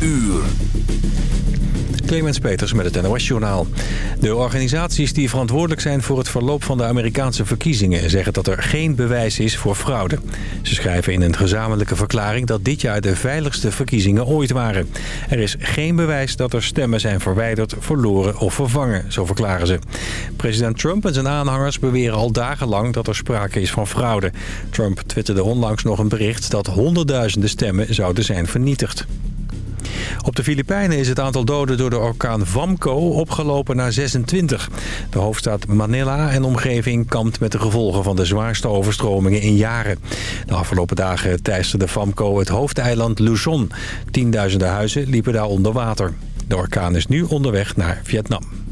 uur. Clemens Peters met het NOS-journaal. De organisaties die verantwoordelijk zijn voor het verloop van de Amerikaanse verkiezingen... zeggen dat er geen bewijs is voor fraude. Ze schrijven in een gezamenlijke verklaring dat dit jaar de veiligste verkiezingen ooit waren. Er is geen bewijs dat er stemmen zijn verwijderd, verloren of vervangen, zo verklaren ze. President Trump en zijn aanhangers beweren al dagenlang dat er sprake is van fraude. Trump twitterde onlangs nog een bericht dat honderdduizenden stemmen zouden zijn vernietigd. Op de Filipijnen is het aantal doden door de orkaan Vamco opgelopen naar 26. De hoofdstad Manila en omgeving kampt met de gevolgen van de zwaarste overstromingen in jaren. De afgelopen dagen teisterde Vamco het hoofdeiland Luzon. Tienduizenden huizen liepen daar onder water. De orkaan is nu onderweg naar Vietnam.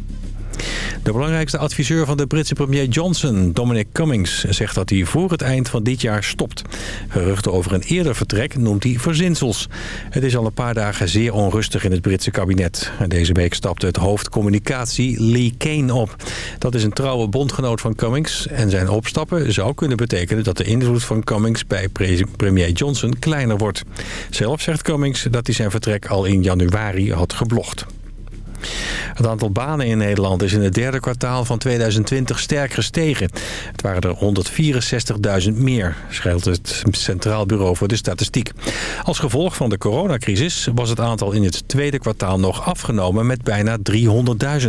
De belangrijkste adviseur van de Britse premier Johnson, Dominic Cummings, zegt dat hij voor het eind van dit jaar stopt. Geruchten over een eerder vertrek noemt hij verzinsels. Het is al een paar dagen zeer onrustig in het Britse kabinet. Deze week stapte het hoofd communicatie Lee Kane op. Dat is een trouwe bondgenoot van Cummings en zijn opstappen zou kunnen betekenen dat de invloed van Cummings bij premier Johnson kleiner wordt. Zelf zegt Cummings dat hij zijn vertrek al in januari had geblogd. Het aantal banen in Nederland is in het derde kwartaal van 2020 sterk gestegen. Het waren er 164.000 meer, schrijft het Centraal Bureau voor de Statistiek. Als gevolg van de coronacrisis was het aantal in het tweede kwartaal nog afgenomen met bijna 300.000.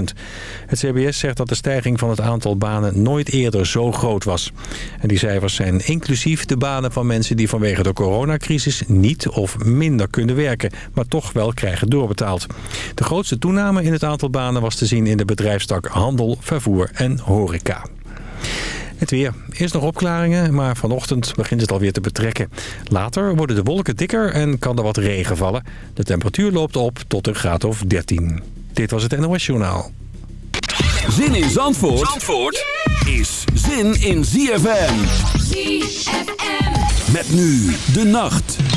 Het CBS zegt dat de stijging van het aantal banen nooit eerder zo groot was. En die cijfers zijn inclusief de banen van mensen die vanwege de coronacrisis niet of minder kunnen werken, maar toch wel krijgen doorbetaald. De grootste toename in het aantal banen was te zien in de bedrijfstak handel, vervoer en horeca. Het weer. Eerst nog opklaringen, maar vanochtend begint het alweer te betrekken. Later worden de wolken dikker en kan er wat regen vallen. De temperatuur loopt op tot een graad of 13. Dit was het NOS Journaal. Zin in Zandvoort, Zandvoort is zin in ZFM. ZFM. Met nu de nacht.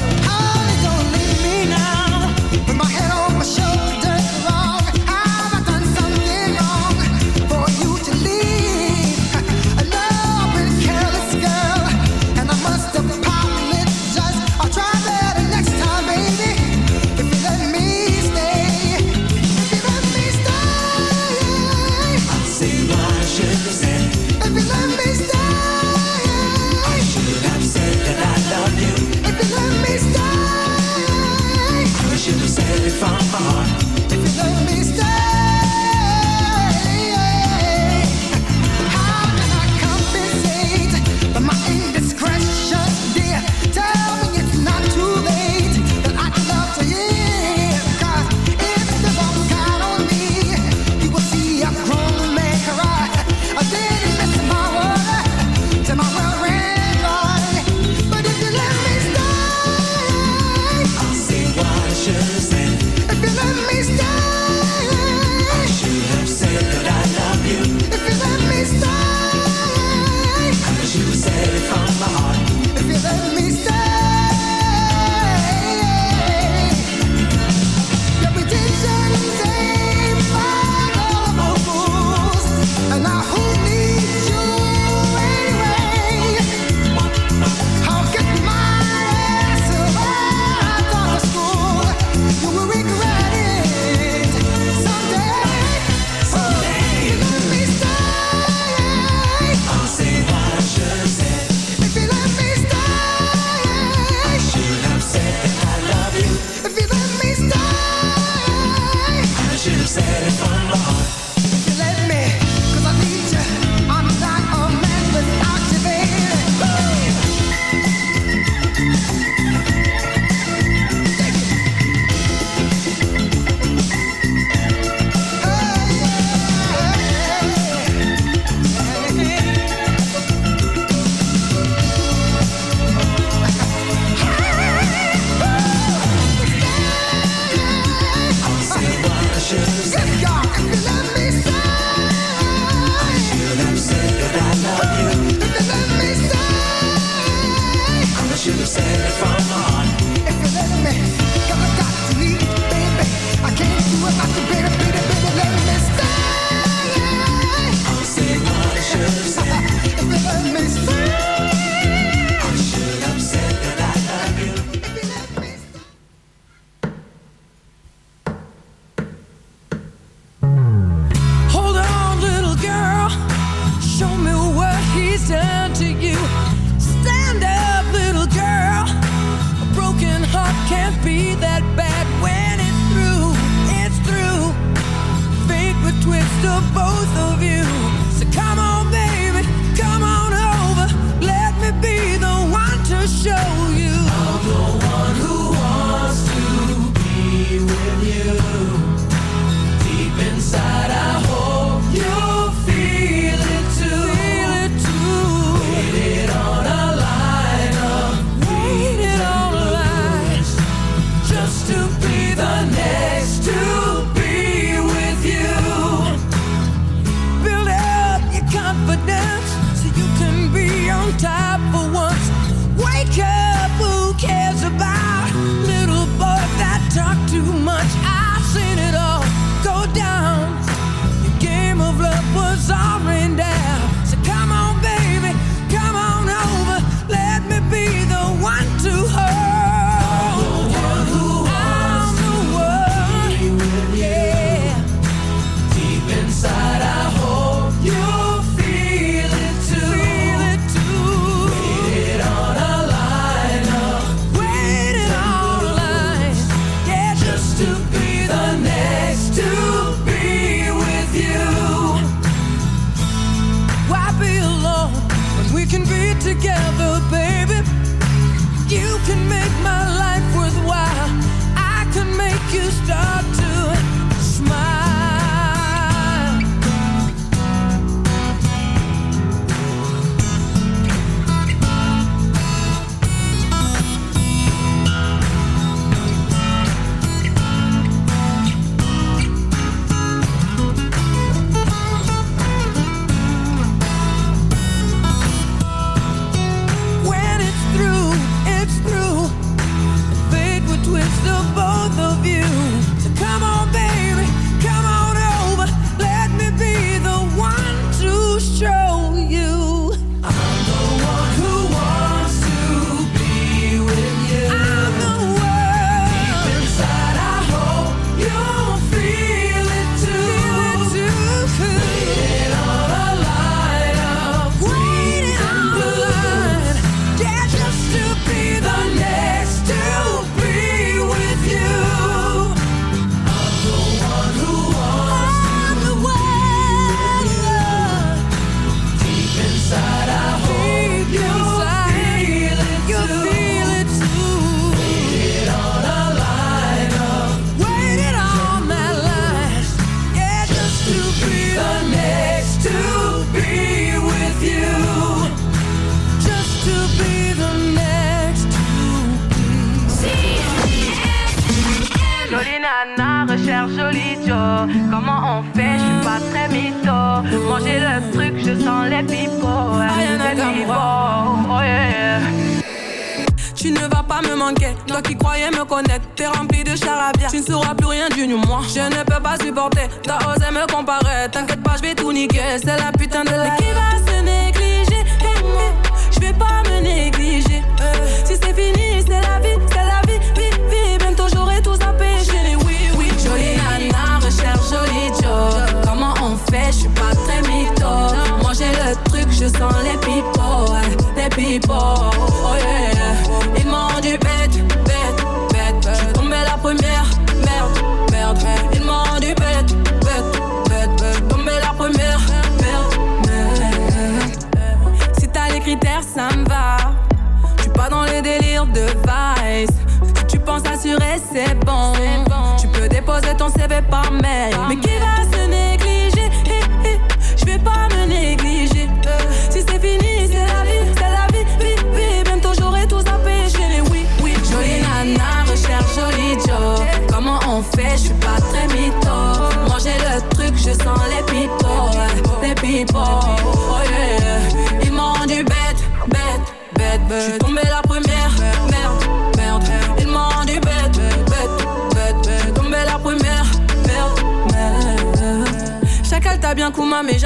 Je suis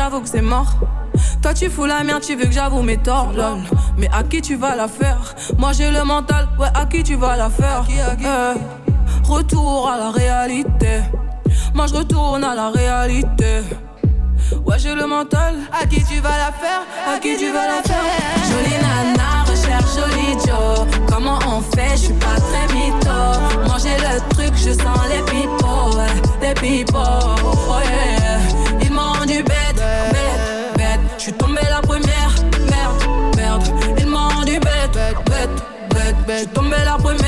j'avoue que c'est mort. Toi tu fous la merde, tu veux que j'avoue mes torts, lol. Mais à qui tu vas la faire? Moi j'ai le mental, ouais, à qui tu vas la faire? Eh, Retour à la réalité. Moi je retourne à la réalité. Ouais, j'ai le mental. À qui tu vas la faire? À qui tu vas la faire? Jolie nana, recherche joli Joe. Comment on fait? Je suis pas très mytho. Moi j'ai le truc, je sens les pipos. les pipos. Oh yeah. Ils m'ont bête, bête. Je la.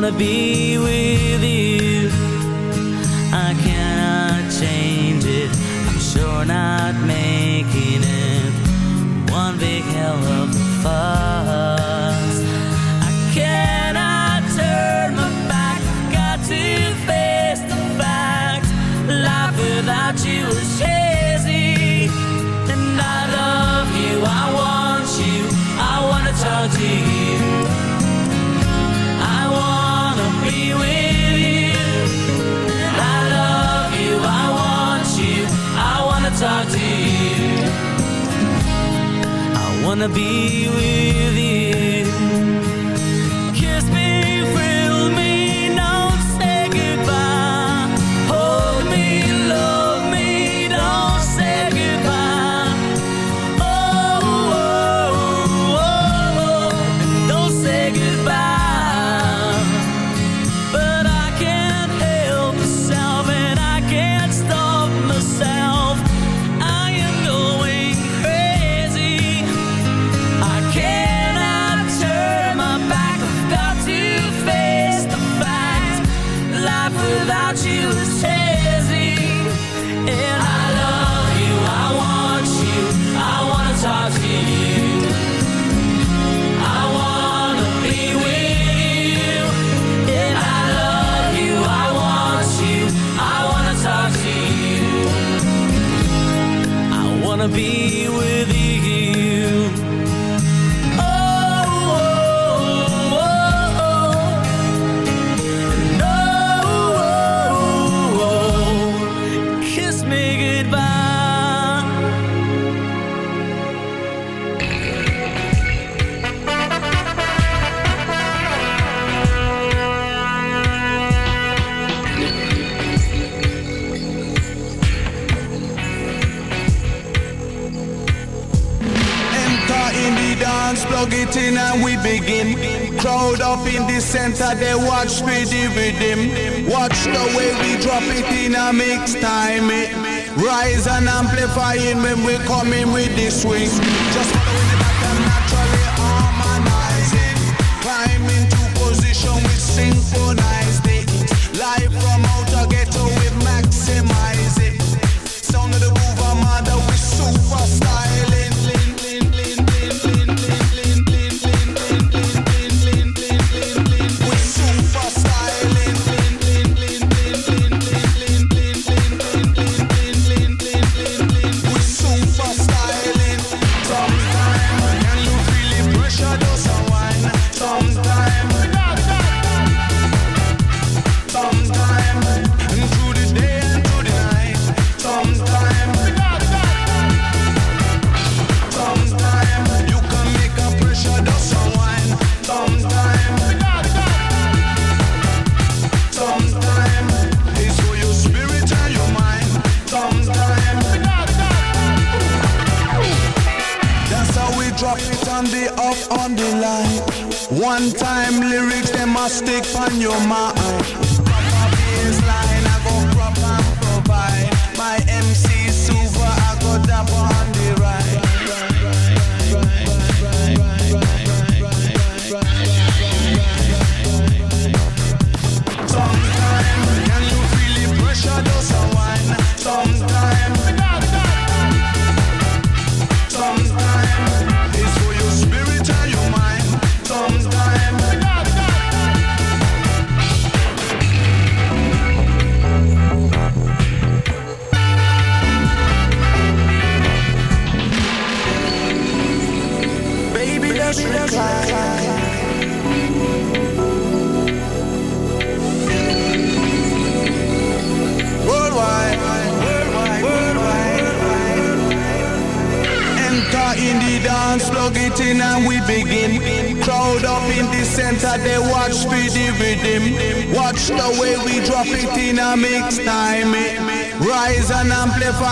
wanna be with you. I cannot change it. I'm sure not making it. wanna be with you center, they watch me him. Watch the way we drop it in a mix time. It rise and amplifying when we come in with the swing. Just following the back naturally harmonizing. Climb into position with synchronized it. Life from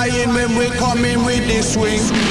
when we coming with the swing.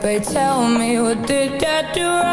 Clickbait. Tell me what did I do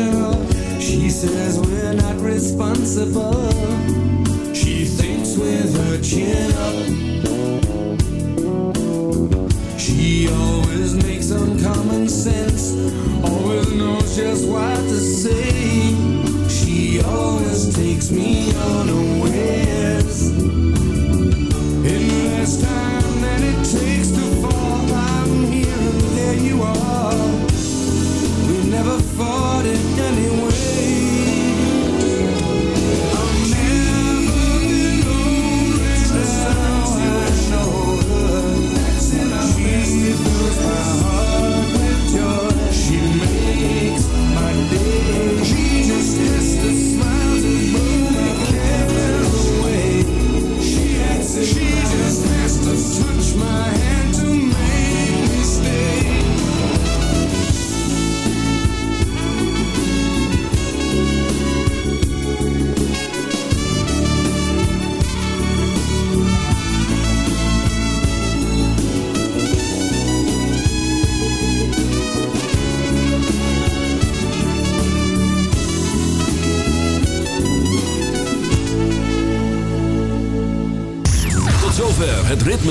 unintentional. She says we're not responsible.